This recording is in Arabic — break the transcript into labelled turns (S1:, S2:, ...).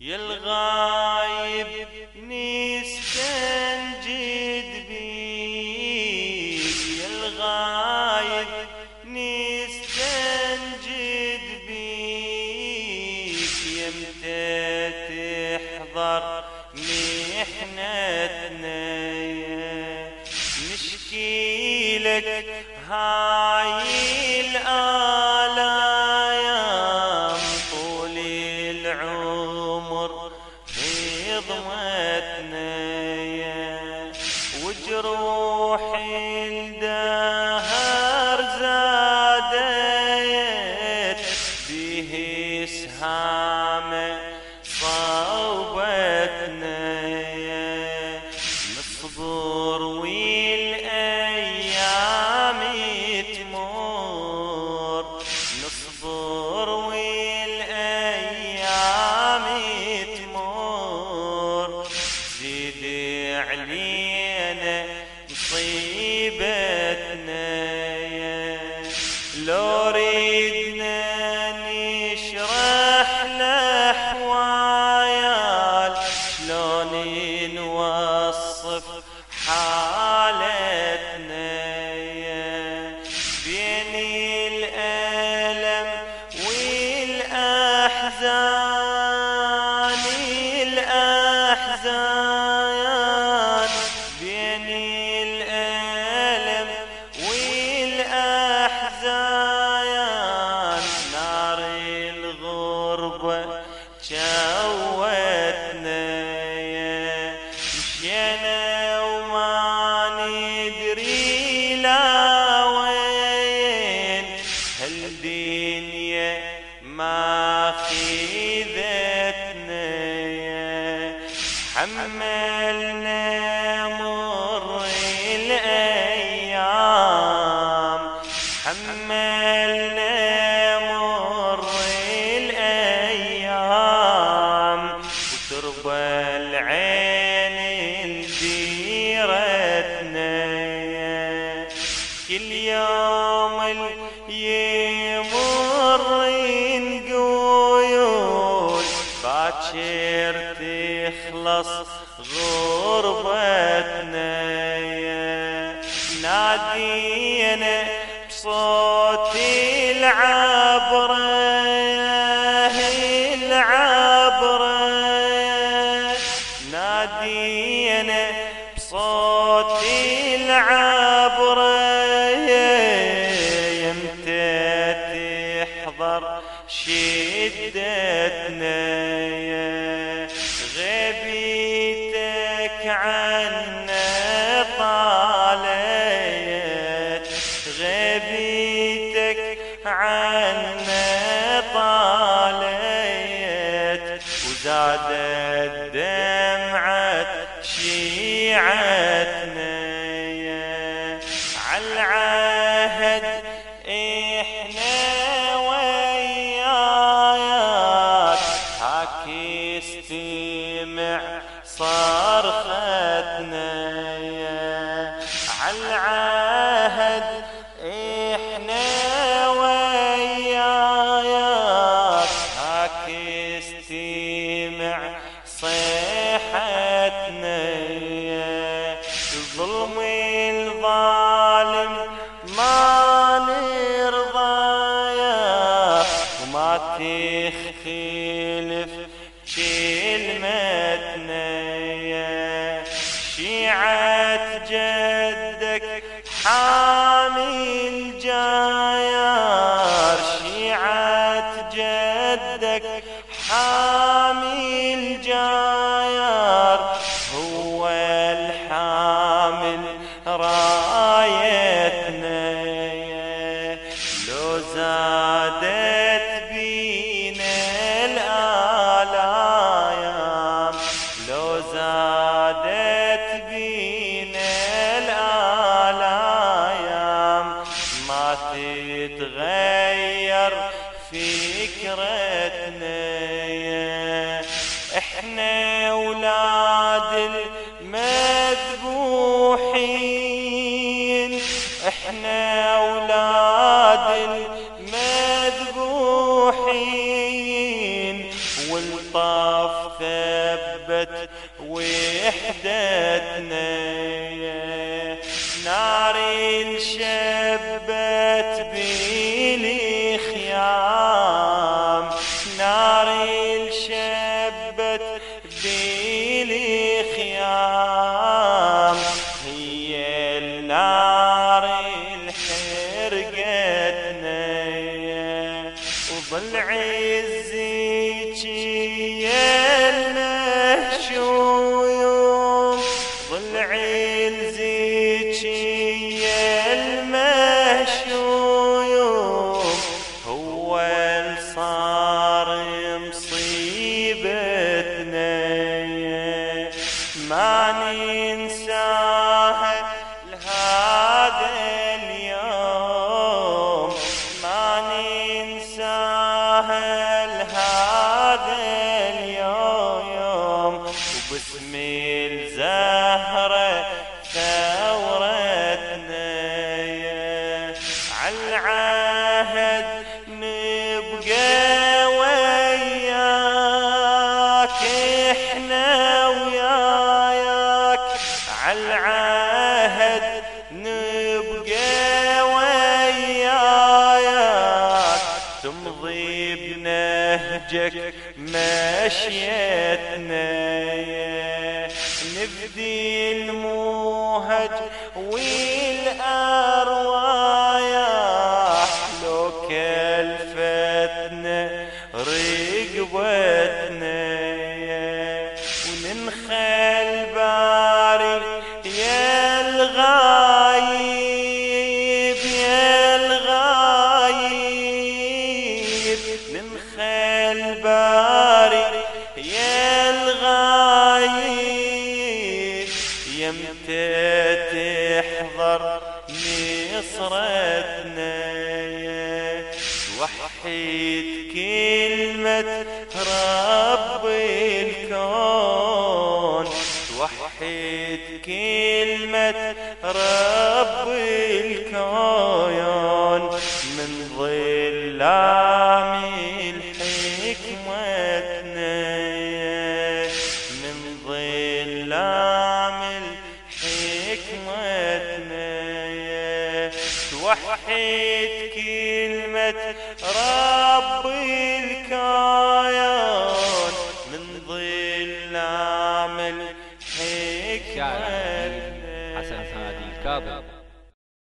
S1: يا الغايب نستنجد بيك. يا الغايب نستنجد بيك. يمتى تحضر محنتنا نشكي لك هاي الآلام Isham والأحزان الأحزان بين الألم والأحزان نار الغربة جوتنا مشينا وما ندري لا وين. هالدنيا ما خذتنا حملنا تخلص غربتنا نادينا بصوت العبرة العبرة نادينا بصوت العبرة يمتى تحضر شدتنا. عنا طالت وزادت حامي الجاير هو الحامل رايتنا. لو زادت بينا الآلايام لو زادت بينا الآلايام ما تتغير فكرتنا إحنا أولاد وظل عزيك عالعهد نبقى وياك إحنا وياك. عالعهد نبقى وياك. تمضي بنهجك مشيتنا نصرتنا توحد كلمة رب الكون. توحد كلمة رب توحد كلمة رب الكون من ظلام
S2: شاعر
S1: الحكمتنا
S2: حسن هادي الكاظم